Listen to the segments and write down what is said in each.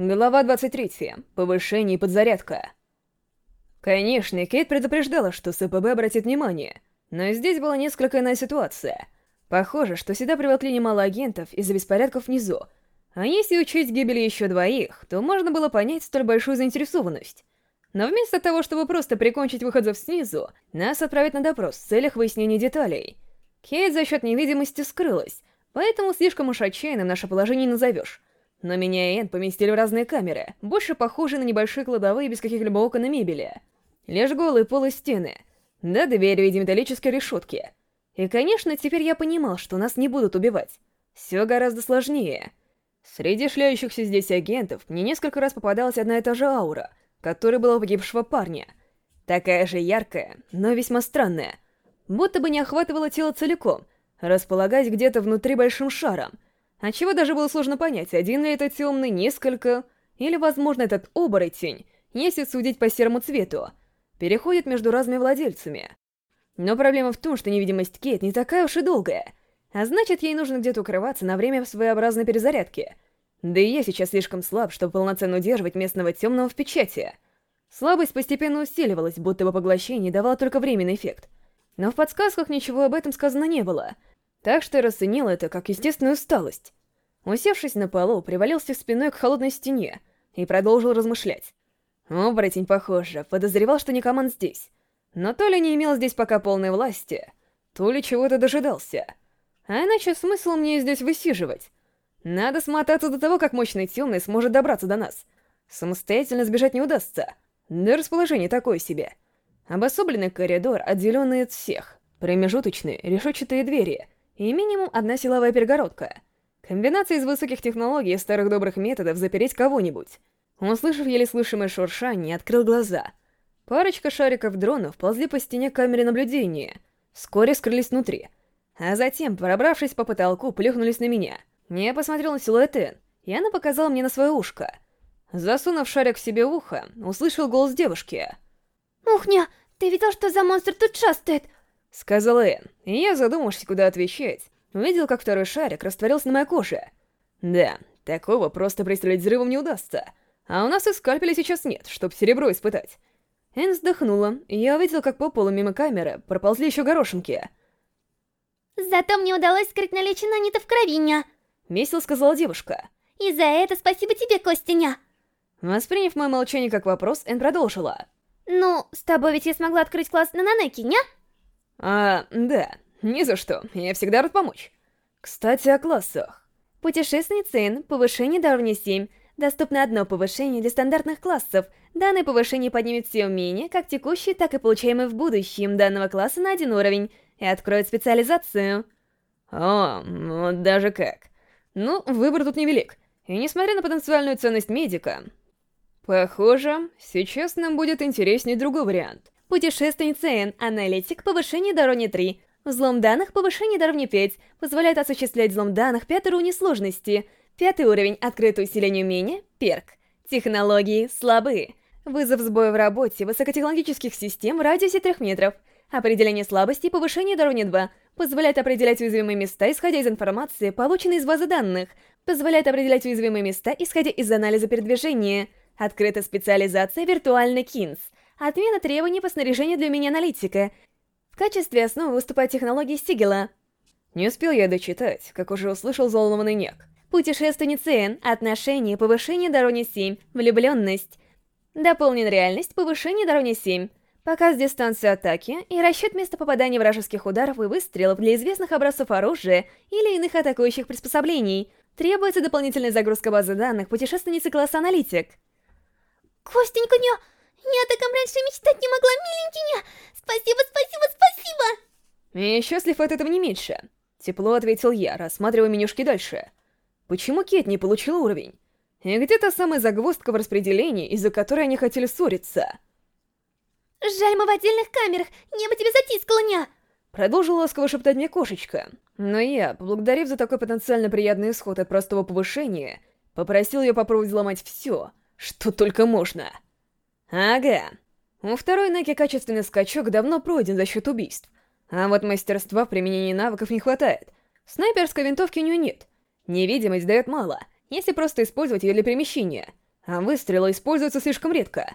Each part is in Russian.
Глава 23. Повышение и подзарядка. Конечно, Кейт предупреждала, что СПБ обратит внимание, но здесь была несколько иная ситуация. Похоже, что сюда привлекли немало агентов из-за беспорядков внизу, а если учесть гибель еще двоих, то можно было понять столь большую заинтересованность. Но вместо того, чтобы просто прикончить выходцев снизу, нас отправят на допрос в целях выяснения деталей. Кейт за счет невидимости скрылась, поэтому слишком уж отчаянным наше положение назовешь. Но меня и Энн поместили в разные камеры, больше похожие на небольшие кладовые без каких-либо окон и мебели. Лишь голые пол и стены. Да, дверь в виде металлической решетки. И, конечно, теперь я понимал, что нас не будут убивать. Все гораздо сложнее. Среди шляющихся здесь агентов мне несколько раз попадалась одна и та же аура, которая была у погибшего парня. Такая же яркая, но весьма странная. Будто бы не охватывала тело целиком, располагаясь где-то внутри большим шаром — Отчего даже было сложно понять, один ли это темный, несколько... Или, возможно, этот оборотень, если судить по серому цвету, переходит между разными владельцами. Но проблема в том, что невидимость Кейт не такая уж и долгая, а значит, ей нужно где-то укрываться на время своеобразной перезарядки. Да и я сейчас слишком слаб, чтобы полноценно удерживать местного темного в печати. Слабость постепенно усиливалась, будто бы поглощение давало только временный эффект. Но в подсказках ничего об этом сказано не было — так что расценил это как естественную усталость. Усевшись на полу, привалился спиной к холодной стене и продолжил размышлять. Оборотень, похоже, подозревал, что Никоман здесь. Но то ли не имел здесь пока полной власти, то ли чего-то дожидался. А иначе смысл мне здесь высиживать? Надо смотаться до того, как мощный темный сможет добраться до нас. Самостоятельно сбежать не удастся. Да расположение такое себе. Обособленный коридор, отделенный от всех. Промежуточные, решетчатые двери — и минимум одна силовая перегородка. Комбинация из высоких технологий и старых добрых методов запереть кого-нибудь. Услышав еле слышимое шуршание, открыл глаза. Парочка шариков дронов ползли по стене камеры наблюдения. Вскоре скрылись внутри. А затем, пробравшись по потолку, плюхнулись на меня. Я посмотрел на силуэт Энн, и она показала мне на свое ушко. Засунув шарик в себе в ухо, услышал голос девушки. «Ухня, ты видел, что за монстр тут шастает? — сказал Энн, и я, задумавшись, куда отвечать, увидел, как второй шарик растворился на моей коже. Да, такого просто представить взрывом не удастся. А у нас и скальпеля сейчас нет, чтоб серебро испытать. Энн вздохнула, и я увидел, как по полу мимо камеры проползли еще горошинки. «Зато мне удалось скрыть наличие нанитов в кровиня», — весело сказала девушка. «И за это спасибо тебе, Костяня!» Восприняв мое молчание как вопрос, Энн продолжила. «Ну, с тобой ведь я смогла открыть класс на Нанеки, не?» А, да, ни за что, я всегда рад помочь. Кстати, о классах. Путешественный цен, повышение до уровня 7. Доступно одно повышение для стандартных классов. Данное повышение поднимет все умения, как текущие, так и получаемые в будущем данного класса на один уровень, и откроет специализацию. О, ну даже как. Ну, выбор тут невелик. И несмотря на потенциальную ценность медика, похоже, сейчас нам будет интереснее другой вариант — Путешественница Н, аналитик, повышение до уровня 3. Взлом данных, повышение до уровня 5. Позволяет осуществлять взлом данных пятый уровень сложности. Пятый уровень, открытое усиление умения, перк. Технологии слабые. Вызов сбоя в работе высокотехнологических систем в радиусе 3 метров. Определение слабости, повышение до уровня 2. Позволяет определять уязвимые места, исходя из информации, полученной из базы данных. Позволяет определять уязвимые места, исходя из анализа передвижения. Открыта специализация виртуальный кинс. Отмена требований по снаряжению для меня аналитика. В качестве основы выступает технология Сигела. Не успел я дочитать, как уже услышал взволнованный нек. Путешественница Н, отношение, повышение до уровня 7, влюбленность. Дополнен реальность, повышение до уровня 7. Показ дистанции атаки и расчет места попадания вражеских ударов и выстрелов для известных образцов оружия или иных атакующих приспособлений. Требуется дополнительная загрузка базы данных путешественницы класса аналитик. Костенька, не... Я о таком раньше мечтать не могла, миленький Спасибо, спасибо, спасибо! И счастлив от этого не меньше. Тепло ответил я, рассматривая менюшки дальше. Почему Кет не получил уровень? И где та самая загвоздка в распределении, из-за которой они хотели ссориться? Жаль, мы в отдельных камерах, небо тебе затискало, ня! Продолжила ласково шептать мне кошечка. Но я, поблагодарив за такой потенциально приятный исход от простого повышения, попросил ее попробовать взломать все, что только можно. Ага. Второй Неки качественный скачок давно пройден за счет убийств. А вот мастерства в применении навыков не хватает. Снайперской винтовки у нее нет. Невидимость дает мало, если просто использовать ее для перемещения. а выстрелы используются слишком редко.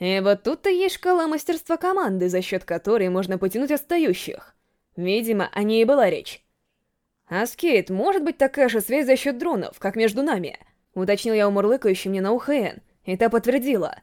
И вот тут-то есть шкала мастерства команды, за счет которой можно потянуть отстающих. Видимо, о ней и была речь. «А скейт, может быть такая же связь за счет дронов, как между нами?» Уточнил я у мурлыкающей мне на ухо Эн, и та подтвердила.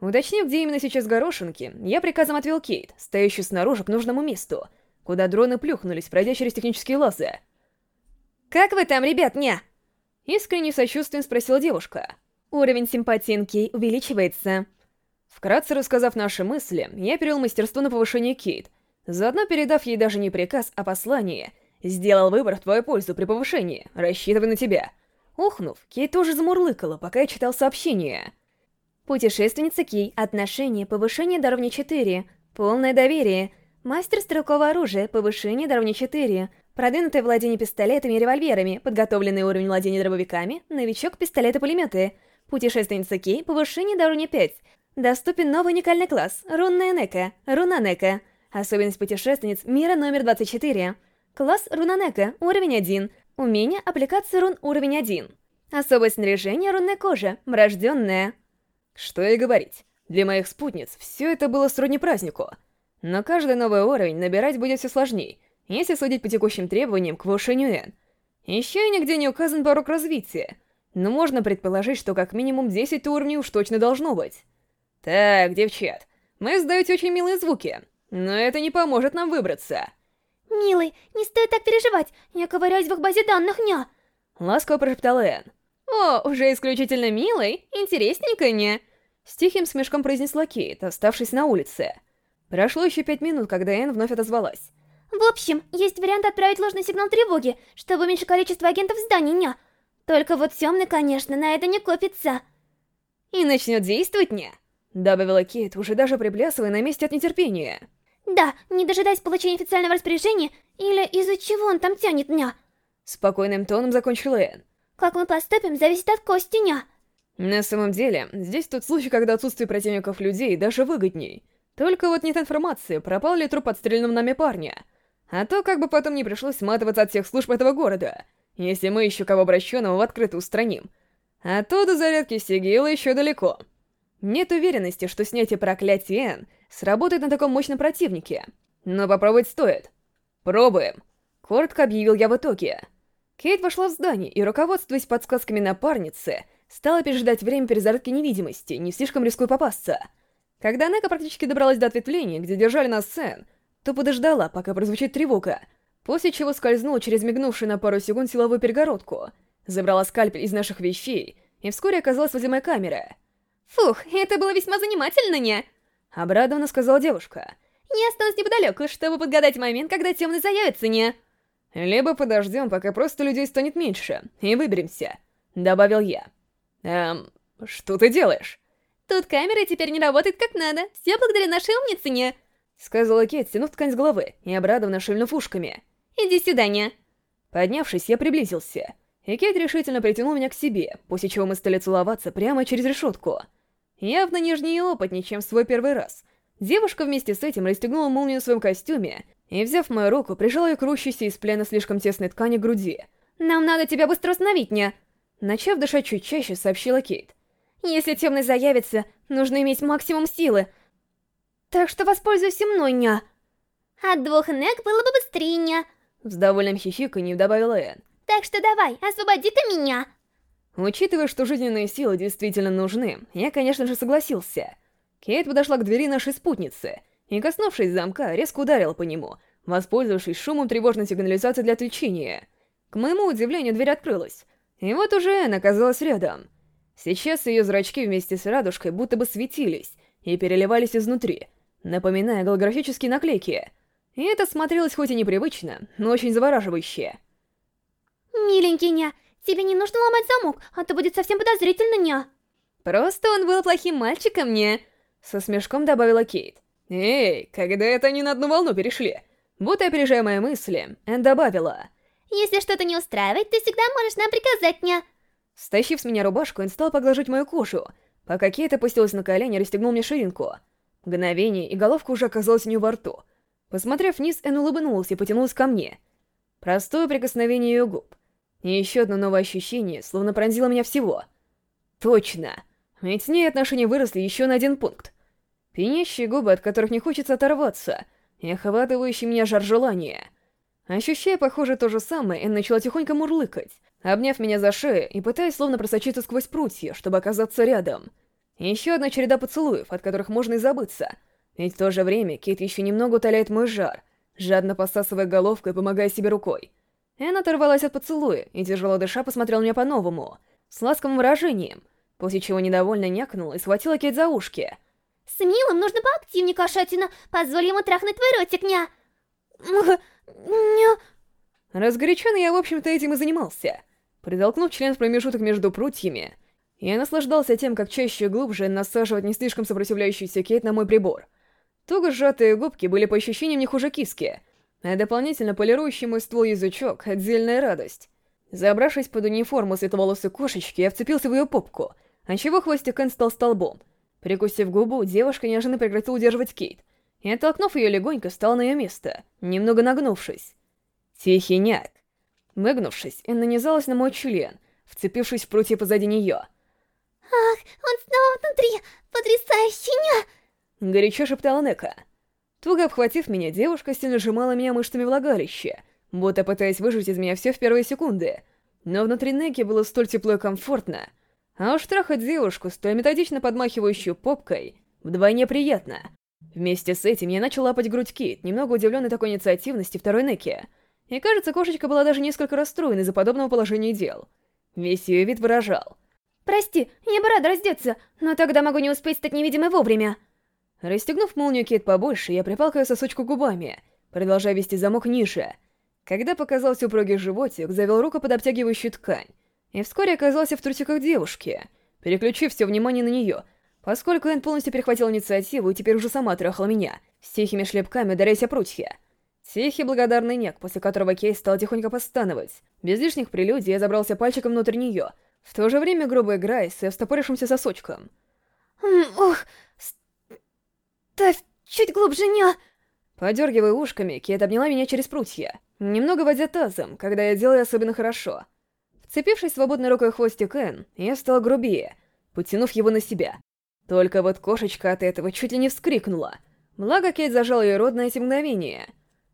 Уточнив, где именно сейчас горошинки, я приказом отвел Кейт, стоящую снаружи к нужному месту, куда дроны плюхнулись, пройдя через технические лазы. «Как вы там, ребят, ня?» Искренне сочувствием спросила девушка. Уровень симпатии НК увеличивается. Вкратце рассказав наши мысли, я перевел мастерство на повышение Кейт, заодно передав ей даже не приказ, а послание. Сделал выбор в твою пользу при повышении, рассчитывай на тебя. Ухнув, Кейт тоже замурлыкала, пока я читал сообщение. Путешественница Кей, отношение, повышение до уровня 4, полное доверие, мастер стрелкового оружия, повышение до уровня 4, продвинутое владение пистолетами и револьверами, подготовленный уровень владения дробовиками, новичок пистолеты-пулеметы, путешественница Кей, повышение до уровня 5, доступен новый уникальный класс, рунная Нека, руна Нека, особенность путешественниц. Мира номер 24, класс руна Нека, уровень 1, умение аппликация рун уровень 1, особое снаряжение. Рунная кожа, врожденная, что и говорить, для моих спутниц все это было сродни празднику. Но каждый новый уровень набирать будет все сложнее, если судить по текущим требованиям к повышению N. Еще и нигде не указан порог развития, но можно предположить, что как минимум 10 уровней уж точно должно быть. Так, девчат, мы издаете очень милые звуки, но это не поможет нам выбраться. «Милый, не стоит так переживать, я ковыряюсь в их базе данных, ня!» Ласково прошептала Энн. «О, уже исключительно милый? Интересненько, не?» С тихим смешком произнесла Кейт, оставшись на улице. Прошло еще пять минут, когда Энн вновь отозвалась. «В общем, есть вариант отправить ложный сигнал тревоги, чтобы уменьшить количество агентов в здании, ня. Только вот темный, конечно, на это не копится». «И начнет действовать, не?» Добавила Кейт, уже даже приплясывая на месте от нетерпения. «Да, не дожидаясь получения официального распоряжения, или из-за чего он там тянет, ня?» Спокойным тоном закончила Энн. Как мы поступим, зависит от Костиня. На самом деле, здесь тот случай, когда отсутствие противников людей даже выгодней. Только вот нет информации, пропал ли труп подстреленного нами парня. А то как бы потом не пришлось сматываться от всех служб этого города, если мы еще кого обращенного в открытую устраним. А то до зарядки Сигила еще далеко. Нет уверенности, что снятие проклятия Н сработает на таком мощном противнике. Но попробовать стоит. Пробуем. Коротко объявил я в итоге. Кейт вошла в здание и, руководствуясь подсказками напарницы, стала переждать время перезарядки невидимости, не слишком рискуя попасться. Когда Нека практически добралась до ответвления, где держали нас сцен, то подождала, пока прозвучит тревога, после чего скользнула через мигнувшую на пару секунд силовую перегородку, забрала скальпель из наших вещей и вскоре оказалась возле моей камеры. «Фух, это было весьма занимательно, не?» — обрадованно сказала девушка. «Я останусь неподалеку, чтобы подгадать момент, когда темный заявится, не?» «Либо подождем, пока просто людей станет меньше, и выберемся», — добавил я. «Эм, что ты делаешь?» «Тут камера теперь не работает как надо, все благодаря нашей умнице, не?» Сказала Кейт, стянув ткань с головы и обрадованно шильнув ушками. «Иди сюда, не?» Поднявшись, я приблизился, и Кейт решительно притянул меня к себе, после чего мы стали целоваться прямо через решетку. Явно нежнее и опытнее, чем в свой первый раз. Девушка вместе с этим расстегнула молнию в своем костюме и, взяв мою руку, прижала ее к рущейся из плена слишком тесной ткани к груди. «Нам надо тебя быстро остановить, не?» Начав дышать чуть чаще, сообщила Кейт. «Если темный заявится, нужно иметь максимум силы. Так что воспользуйся мной, ня!» «От двух нек было бы быстрее, ня!» С довольным хихиканьем добавила Энн. «Так что давай, освободи-ка меня!» Учитывая, что жизненные силы действительно нужны, я, конечно же, согласился. Кейт подошла к двери нашей спутницы и, коснувшись замка, резко ударила по нему, воспользовавшись шумом тревожной сигнализации для отвлечения. К моему удивлению, дверь открылась, и вот уже Энн оказалась рядом. Сейчас ее зрачки вместе с радужкой будто бы светились и переливались изнутри, напоминая голографические наклейки. И это смотрелось хоть и непривычно, но очень завораживающе. «Миленький ня, тебе не нужно ломать замок, а то будет совсем подозрительно, ня!» «Просто он был плохим мальчиком, не?» Со смешком добавила Кейт. «Эй, когда это они на одну волну перешли?» Будто опережая мои мысли, Энн добавила. «Если что-то не устраивает, ты всегда можешь нам приказать, ня!» Стащив с меня рубашку, он стал поглаживать мою кожу, пока Кейт опустилась на колени и расстегнул мне ширинку. Мгновение, и головка уже оказалась у нее во рту. Посмотрев вниз, Энн улыбнулась и потянулась ко мне. Простое прикосновение ее губ. И еще одно новое ощущение, словно пронзило меня всего. Точно! Ведь с ней отношения выросли еще на один пункт. Пьянящие губы, от которых не хочется оторваться, и охватывающий меня жар желания. Ощущая, похоже, то же самое, Энн начала тихонько мурлыкать, обняв меня за шею и пытаясь словно просочиться сквозь прутья, чтобы оказаться рядом. Еще одна череда поцелуев, от которых можно и забыться. Ведь в то же время Кейт еще немного утоляет мой жар, жадно посасывая головкой и помогая себе рукой. Энн оторвалась от поцелуя и, тяжело дыша, посмотрел меня по-новому, с ласковым выражением, после чего недовольно някнула и схватила Кейт за ушки. «С Милым нужно поактивнее, кошатина. Позволь ему трахнуть твой ротик, ня!» Разгоряченный я, в общем-то, этим и занимался. Притолкнув член в промежуток между прутьями, я наслаждался тем, как чаще и глубже насаживать не слишком сопротивляющийся Кейт на мой прибор. Туго сжатые губки были по ощущениям не хуже киски, а дополнительно полирующий мой ствол язычок — отдельная радость. Забравшись под униформу светловолосой кошечки, я вцепился в ее попку, отчего хвостик Энн стал столбом. Прикусив губу, девушка неожиданно прекратила удерживать Кейт, и, оттолкнув ее легонько, стала на ее место, немного нагнувшись. Тихий няк. Выгнувшись, Энн нанизалась на мой член, вцепившись в прутья позади нее — «Ах, он снова внутри! Потрясающе, ня!» Горячо шептала Нека. Туго обхватив меня, девушка сильно сжимала меня мышцами влагалища, будто пытаясь выжать из меня все в первые секунды. Но внутри Неки было столь тепло и комфортно. А уж трахать девушку, столь методично подмахивающую попкой, вдвойне приятно. Вместе с этим я начал лапать грудь Кит, немного удивленный такой инициативности второй Неки. И кажется, кошечка была даже несколько расстроена из-за подобного положения дел. Весь ее вид выражал. Прости, я бы рада раздеться, но тогда могу не успеть стать невидимой вовремя. Расстегнув молнию Кейт побольше, я припал к ее сосочку губами, продолжая вести замок ниже. Когда показался упругий животик, завел руку под обтягивающую ткань, и вскоре оказался в трусиках девушки, переключив все внимание на нее, поскольку Энн полностью перехватила инициативу и теперь уже сама трахала меня, с тихими шлепками ударяясь о прутья. Тихий благодарный нек, после которого Кейт стал тихонько постановать. Без лишних прелюдий я забрался пальчиком внутрь нее — в то же время грубо играя с встопорившимся сосочком. «Ох, ставь чуть глубже, ня!» Подергивая ушками, Кейт обняла меня через прутья, немного водя тазом, когда я делаю особенно хорошо. Вцепившись свободной рукой в хвостик Энн, я стал грубее, потянув его на себя. Только вот кошечка от этого чуть ли не вскрикнула. Благо Кейт зажал ее рот на эти мгновения.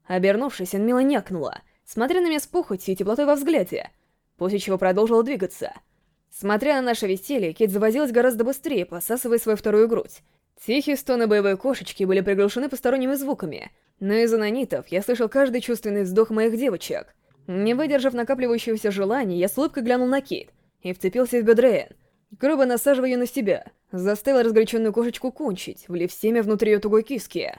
Обернувшись, Энн мило някнула, смотря на меня с похотью и теплотой во взгляде, после чего продолжила двигаться — Смотря на наше веселье, Кит завозилась гораздо быстрее, посасывая свою вторую грудь. Тихие стоны боевой кошечки были приглушены посторонними звуками, но из-за нанитов я слышал каждый чувственный вздох моих девочек. Не выдержав накапливающегося желания, я с улыбкой глянул на Кит и вцепился в бедро Энн, грубо насаживая ее на себя, заставил разгоряченную кошечку кончить, влив семя внутрь ее тугой киски.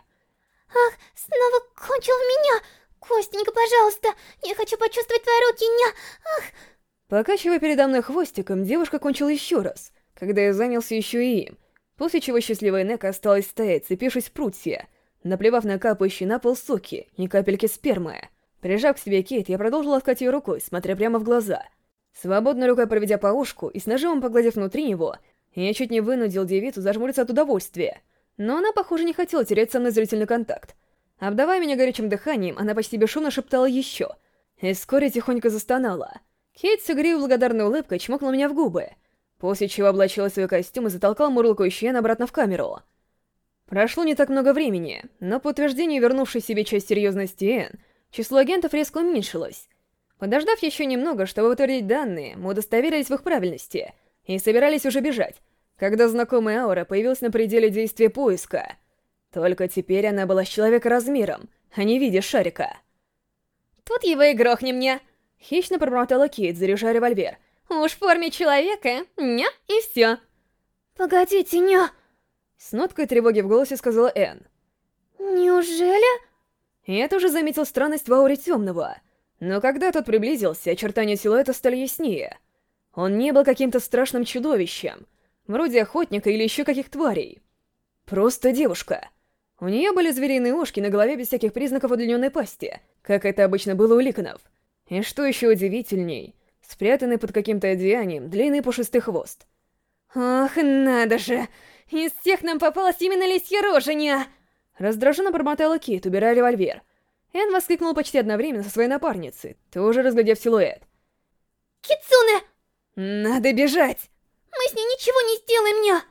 «Ах, снова кончил в меня! Костенька, пожалуйста, я хочу почувствовать твои руки, ня! Ах!» Покачивая передо мной хвостиком, девушка кончила еще раз, когда я занялся еще и им, после чего счастливая Нека осталась стоять, цепившись в прутья, наплевав на капающие на пол соки и капельки спермы. Прижав к себе Кейт, я продолжил ласкать ее рукой, смотря прямо в глаза. Свободной рукой проведя по ушку и с нажимом погладив внутри него, я чуть не вынудил девицу зажмуриться от удовольствия, но она, похоже, не хотела терять со мной зрительный контакт. Обдавая меня горячим дыханием, она почти бесшумно шептала еще, и вскоре тихонько застонала — Кейт с игривой благодарной улыбкой чмокнула меня в губы, после чего облачила свой костюм и затолкал мурлыкающий обратно в камеру. Прошло не так много времени, но по утверждению вернувшей себе часть серьезности Энн, число агентов резко уменьшилось. Подождав еще немного, чтобы утвердить данные, мы удостоверились в их правильности и собирались уже бежать, когда знакомая аура появилась на пределе действия поиска. Только теперь она была с человека размером, а не в виде шарика. «Тут его и грохнем мне!» Хищно пробормотала Кейт, заряжая револьвер. «Уж в форме человека, ня, и все!» «Погодите, ня!» С ноткой тревоги в голосе сказала Энн. «Неужели?» Я тоже заметил странность в ауре темного. Но когда тот приблизился, очертания силуэта стали яснее. Он не был каким-то страшным чудовищем, вроде охотника или еще каких тварей. Просто девушка. У нее были звериные ушки на голове без всяких признаков удлиненной пасти, как это обычно было у ликонов. И что еще удивительней, спрятанный под каким-то одеянием длинный пушистый хвост. «Ох, надо же! Из всех нам попалась именно лисья роженя!» Раздраженно промотала Кит, убирая револьвер. Эн воскликнул почти одновременно со своей напарницей, тоже разглядев силуэт. «Китсуне!» «Надо бежать!» Мы с ней ничего не сделаем, ня!